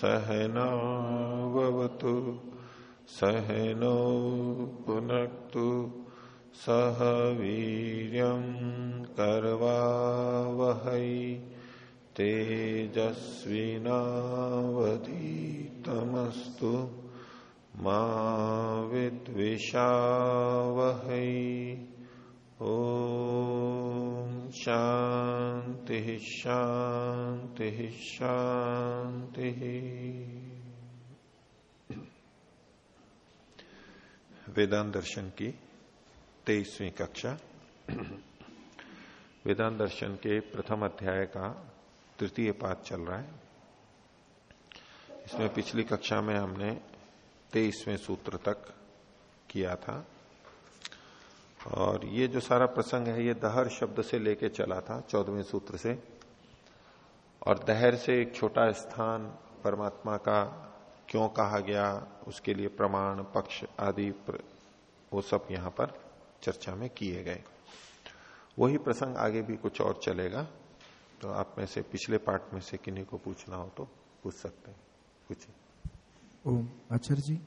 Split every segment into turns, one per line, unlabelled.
सहनावतु सहनो पुनक्तु सह वीर कर्वा वह तेजस्वीनावधीतमस्तु मा वह ओ शांति शांति शांति वेदांत दर्शन की तेईसवीं कक्षा। वेदांत दर्शन के प्रथम अध्याय का तृतीय पाठ चल रहा है। इसमें पिछली कक्षा में हमने तेईसवें सूत्र तक किया था। और ये जो सारा प्रसंग है, ये दहर शब्द से लेके चला था, चौदहवें सूत्र से। और दहर से एक छोटा स्थान परमात्मा का क्यों कहा गया उसके लिए प्रमाण पक्ष आदि वो सब यहाँ पर चर्चा में किए गए। वही प्रसंग आगे भी कुछ और चलेगा। तो आप में से पिछले पार्ट में से किन्हीं को पूछना हो तो पूछ सकते हैं। पूछिए।
ओम आचार्य जी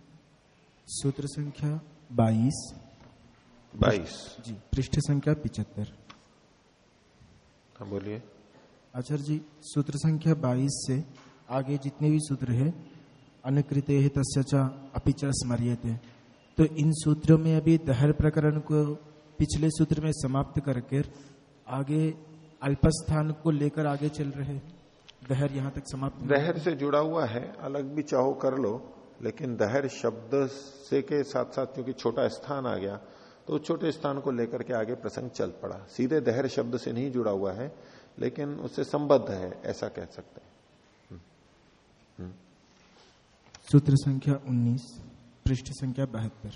सूत्र संख्या बाईस।
बाईस।
जी पृष्ठ संख्या पिचहत्तर।
हाँ बोलिए।
आचार्य जी, सूत्र संख्या बाईस से आगे जितने भी सूत्र है, अनुकृत तस्चा अपिच स्मरियते। तो इन सूत्रों में अभी दहर प्रकरण को पिछले सूत्र में समाप्त करके आगे अल्पस्थान को लेकर आगे चल रहे दहर यहाँ तक समाप्त
दहर से जुड़ा हुआ है, अलग भी चाहो कर लो, लेकिन दहर शब्द से के साथ साथ क्योंकि छोटा स्थान आ गया तो छोटे स्थान को लेकर के आगे प्रसंग चल पड़ा। सीधे दहर शब्द से नहीं जुड़ा हुआ है लेकिन उससे संबद्ध है ऐसा कह सकते हैं। हम्म,
हम्म। सूत्र संख्या 19 पृष्ठ संख्या बहत्तर।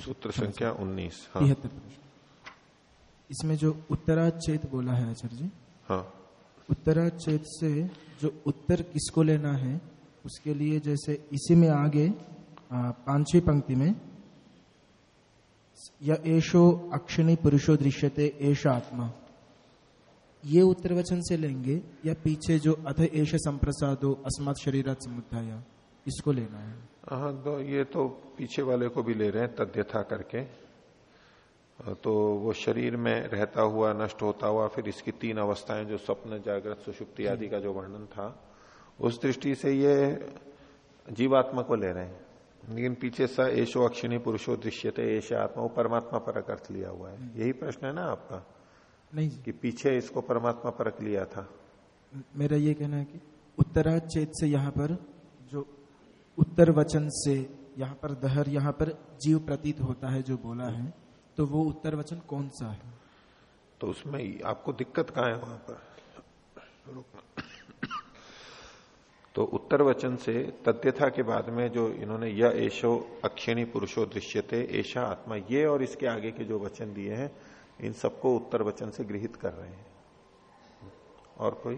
सूत्र संख्या उन्नीस हाँ।
इसमें जो उत्तराचेत बोला है आचार्य जी
हाँ।
उत्तराचेत से जो उत्तर किसको लेना है उसके लिए जैसे इसी में आगे पांचवी पंक्ति में या एशो अक्षणी पुरुषो दृश्यते एश आत्मा। ये उत्तर वचन से लेंगे या पीछे जो अथ एश संप्रसादो अस्मत् शरीर समुदाया इसको लेना है।
हाँ तो ये तो पीछे वाले को भी ले रहे हैं तद्यथा करके। तो वो शरीर में रहता हुआ नष्ट होता हुआ फिर इसकी तीन अवस्थाएँ जो स्वप्न जागृत सुषुप्ति आदि का जो वर्णन था उस दृष्टि से ये जीवात्मा को ले रहे हैं। लेकिन पीछे सा एशो अक्षिणी पुरुषो दृश्यते एश आत्मा वो परमात्मा पर अर्थ लिया हुआ है। यही प्रश्न है ना आपका?
नहीं
कि पीछे इसको परमात्मा परख लिया था।
मेरा ये कहना है कि उत्तराचेत से यहाँ पर जो उत्तर वचन से यहाँ पर दहर यहाँ पर जीव प्रतीत होता है जो बोला है तो वो उत्तर वचन कौन सा है?
तो उसमें आपको दिक्कत कहा है वहाँ पर? तो उत्तर वचन से तथ्यथा के बाद में जो इन्होंने यह एशो अक्षिणी पुरुषो दृश्यते ऐशा आत्मा ये और इसके आगे के जो वचन दिए हैं इन सबको उत्तर वचन से गृहित कर रहे हैं। और कोई?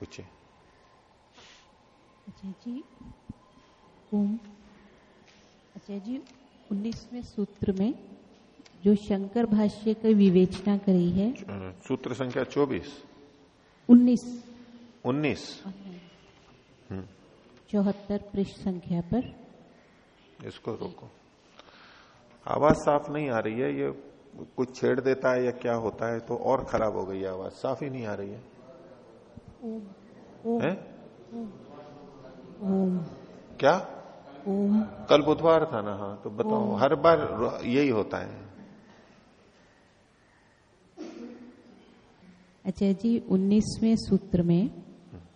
पूछे
अच्छा जी ओम। अच्छा जी उन्नीसवें सूत्र में जो शंकर भाष्य की विवेचना करी है।
सूत्र संख्या चौबीस।
उन्नीस।
उन्नीस।
हम्म। चौहत्तर पृष्ठ संख्या पर।
इसको रोको। आवाज़ साफ़ नहीं आ रही है ये कुछ छेड़ देता है या क्या होता है तो और खराब हो गई आवाज़। साफ़ ही नहीं आ रही है,
ओम,
है?
ओम।
क्या?
ओम।
कल बुधवार था ना हाँ तो बताओ हर बार यही होता है।
अच्छा जी उन्नीसवें सूत्र में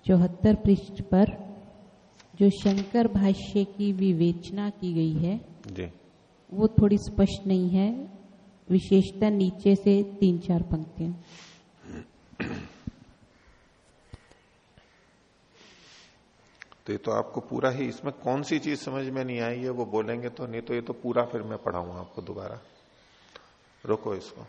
चौहत्तर पृष्ठ पर जो शंकर भाष्य की विवेचना की गई है
जी।
वो थोड़ी स्पष्ट नहीं है। विशेषता नीचे से तीन चार पंक्तियाँ।
तो ये तो आपको पूरा ही इसमें कौन सी चीज़ समझ में नहीं आई है, वो बोलेंगे तो नहीं तो ये तो पूरा फिर मैं पढ़ाऊँगा आपको दोबारा। रोको इसको।